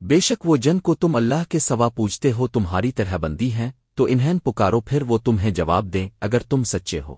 بے شک وہ جن کو تم اللہ کے سوا پوچھتے ہو تمہاری طرح بندی ہیں، تو انہیں پکارو پھر وہ تمہیں جواب دیں اگر تم سچے ہو۔